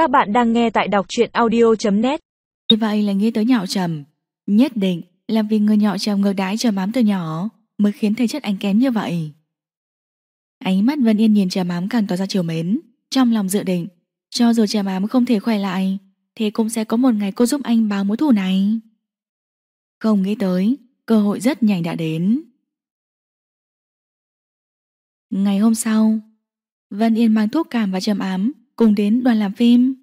Các bạn đang nghe tại đọc truyện audio.net Như vậy là nghĩ tới nhạo trầm. Nhất định là vì người nhạo trầm ngược đãi trầm ám từ nhỏ Mới khiến thể chất anh kém như vậy. Ánh mắt Vân Yên nhìn trầm ám càng tỏ ra chiều mến. Trong lòng dự định, Cho dù trầm ám không thể khỏe lại, Thì cũng sẽ có một ngày cô giúp anh báo mối thù này. Không nghĩ tới, Cơ hội rất nhanh đã đến. Ngày hôm sau, Vân Yên mang thuốc cảm và trầm ám Cùng đến đoàn làm phim.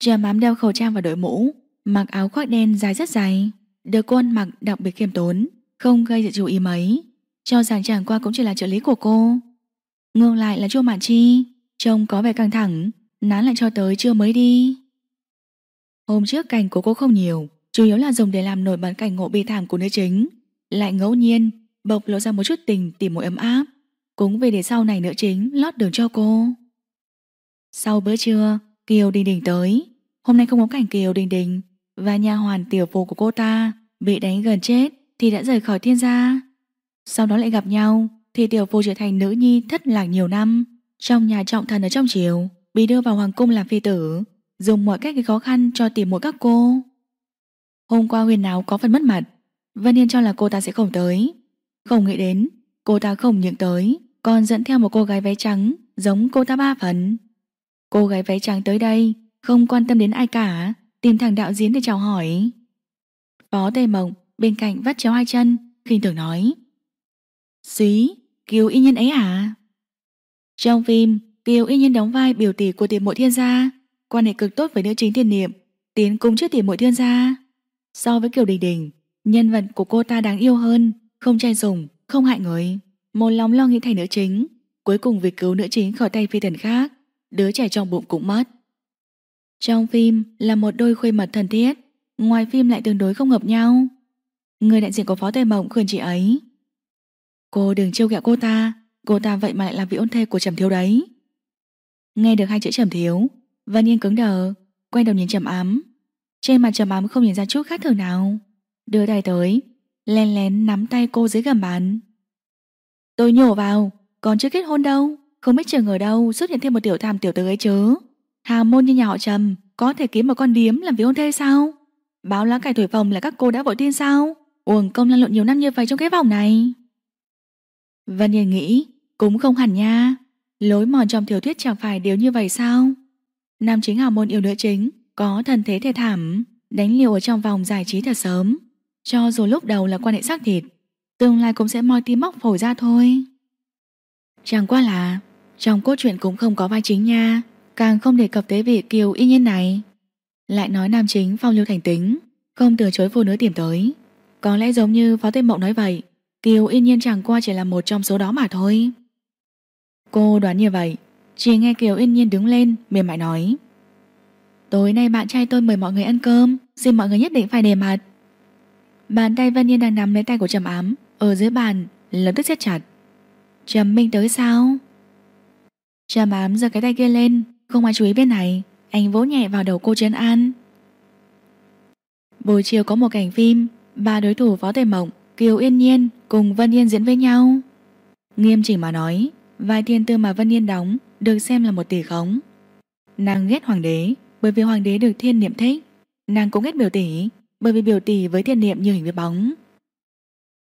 Trà mám đeo khẩu trang và đội mũ, Mặc áo khoác đen dài rất dài. Được cô ăn mặc đặc biệt khiêm tốn, Không gây sự chú ý mấy, Cho rằng chẳng qua cũng chỉ là trợ lý của cô. Ngược lại là Chu Mạn Chi, Trông có vẻ căng thẳng, Nán lại cho tới trưa mới đi. Hôm trước cảnh của cô không nhiều, Chủ yếu là dùng để làm nổi bật cảnh ngộ bi thảm của nữ chính. Lại ngẫu nhiên, Bộc lộ ra một chút tình tìm mối ấm áp. Cũng vì để sau này nữ chính lót đường cho cô. Sau bữa trưa, Kiều Đình Đình tới. Hôm nay không có cảnh Kiều Đình Đình Và nhà hoàn tiểu phu của cô ta Bị đánh gần chết Thì đã rời khỏi thiên gia. Sau đó lại gặp nhau Thì tiểu phu trở thành nữ nhi thất lạc nhiều năm. Trong nhà trọng thần ở trong triều, Bị đưa vào hoàng cung làm phi tử, Dùng mọi cách khó khăn cho tìm mỗi các cô. Hôm qua huyền áo có phần mất mặt, Vân Yên cho là cô ta sẽ không tới. Không nghĩ đến, Cô ta không những tới, Còn dẫn theo một cô gái váy trắng Giống cô ta ba phần. Cô gái váy trắng tới đây Không quan tâm đến ai cả Tìm thằng đạo diễn để chào hỏi. Phó Tề Mộng bên cạnh vắt chéo hai chân khinh thường nói. "Xí, Kiều y nhân ấy à? Trong phim, Kiều y nhân đóng vai biểu tỷ của tiền mộ thiên gia Quan hệ cực tốt với nữ chính thiên niệm Tiến cung trước tiền mộ thiên gia. So với Kiều Đình Đình Nhân vật của cô ta đáng yêu hơn Không trai dùng, không hại người. Một lòng lo nghĩ thành nữ chính Cuối cùng việc cứu nữ chính khỏi tay phi thần khác. Đứa trẻ trong bụng cũng mất. Trong phim là một đôi khuê mật thân thiết, Ngoài phim lại tương đối không hợp nhau. Người đại diện của Phó Tề Mộng khuyên chị ấy, Cô đừng trêu ghẹo cô ta Cô ta vậy mà lại là vị ôn thê của Trầm Thiếu đấy. Nghe được hai chữ Trầm Thiếu, Vân Yên cứng đờ, Quay đầu nhìn Trầm Ám. Trên mặt Trầm Ám không nhìn ra chút khác thường nào. Đưa tay tới, Lén lén nắm tay cô dưới gầm bàn. Tôi nhổ vào, Còn chưa kết hôn đâu. Không biết trường ở đâu, xuất hiện thêm một tiểu tham tiểu tử ấy chứ. Hà môn như nhà họ Trầm, Có thể kiếm một con điếm làm việc hôn thê sao? Báo lá cải thổi phòng là các cô đã vội tin sao? Uổng công lăn lộn nhiều năm như vậy trong cái vòng này. Vân Yên nghĩ, Cũng không hẳn nha. Lối mòn trong tiểu thuyết chẳng phải đều như vậy sao? Nam chính hào môn yêu nữ chính, Có thần thế thê thảm, Đánh liều ở trong vòng giải trí thật sớm. Cho dù lúc đầu là quan hệ xác thịt, Tương lai cũng sẽ moi tim móc phổi ra thôi. Chẳng qua là trong cốt truyện cũng không có vai chính nha, Càng không đề cập tới vị kiều y nhiên này. Lại nói nam chính phong lưu thành tính, Không từ chối phụ nữ tìm tới. Có lẽ giống như Phó Tây Mộng nói vậy, Kiều yên nhiên chẳng qua chỉ là một trong số đó mà thôi. Cô đoán như vậy, Chỉ nghe Kiều yên nhiên đứng lên, Mềm mại nói. Tối nay bạn trai tôi mời mọi người ăn cơm, Xin mọi người nhất định phải đề mặt. Bàn tay Vân Yên đang nắm lấy tay của Trầm Ám, Ở dưới bàn, lập tức siết chặt. Trầm Minh tới sao? Trà bám giơ cái tay kia lên. Không ai chú ý bên này. Anh vỗ nhẹ vào đầu cô trấn an. Buổi chiều có một cảnh phim. Ba đối thủ Phó Tề Mộng, Kiều Yên Nhiên cùng Vân Yên diễn với nhau. Nghiêm chỉnh mà nói, Vai thiên tư mà Vân Yên đóng Được xem là một tỷ khống. Nàng ghét hoàng đế, Bởi vì hoàng đế được thiên niệm thích. Nàng cũng ghét biểu tỷ, Bởi vì biểu tỷ với thiên niệm như hình với bóng.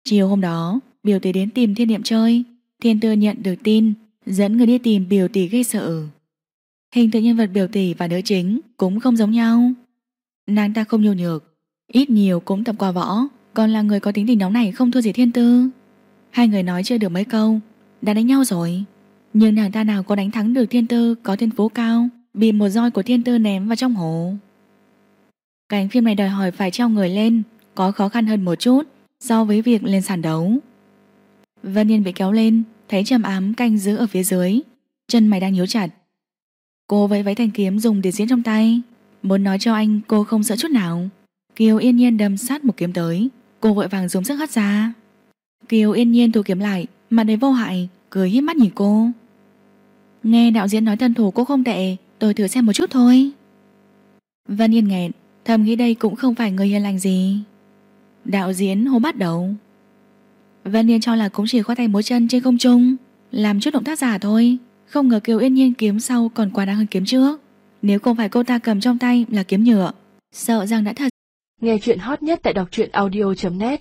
Chiều hôm đó, Biểu tỷ đến tìm thiên niệm chơi. Thiên tư nhận được tin Dẫn người đi tìm biểu tỷ gây sợ. Hình tượng nhân vật biểu tỷ và nữ chính Cũng không giống nhau. Nàng ta không nhu nhược, Ít nhiều cũng tập qua võ, Còn là người có tính tình nóng này không thua gì thiên tư. Hai người nói chưa được mấy câu, Đã đánh nhau rồi. Nhưng nàng ta nào có đánh thắng được thiên tư Có thiên phú cao, Bị một roi của thiên tư ném vào trong hồ Cảnh phim này đòi hỏi phải treo người lên, Có khó khăn hơn một chút So với việc lên sàn đấu. Vân Yên bị kéo lên Thấy trầm ám canh giữ ở phía dưới, Chân mày đang nhíu chặt. Cô vẫy váy thanh kiếm dùng để diễn trong tay, Muốn nói cho anh cô không sợ chút nào. Kiều yên nhiên đâm sát một kiếm tới, Cô vội vàng dùng sức hất ra. Kiều yên nhiên thu kiếm lại, Mặt đầy vô hại, Cười híp mắt nhìn cô. Nghe đạo diễn nói thân thủ cô không tệ, Tôi thử xem một chút thôi. Vân Yên nghẹn, Thầm nghĩ đây cũng không phải người hiền lành gì. Đạo diễn hô bắt đầu. Vân Yên cho là cũng chỉ khoa tay múa chân trên không trung, Làm chút động tác giả thôi. Không ngờ Kiều Yên Nhiên kiếm sau còn quá đáng hơn kiếm trước. Nếu không phải cô ta cầm trong tay là kiếm nhựa. Sợ rằng đã thật. Nghe chuyện hot nhất tại đọc truyện audio.net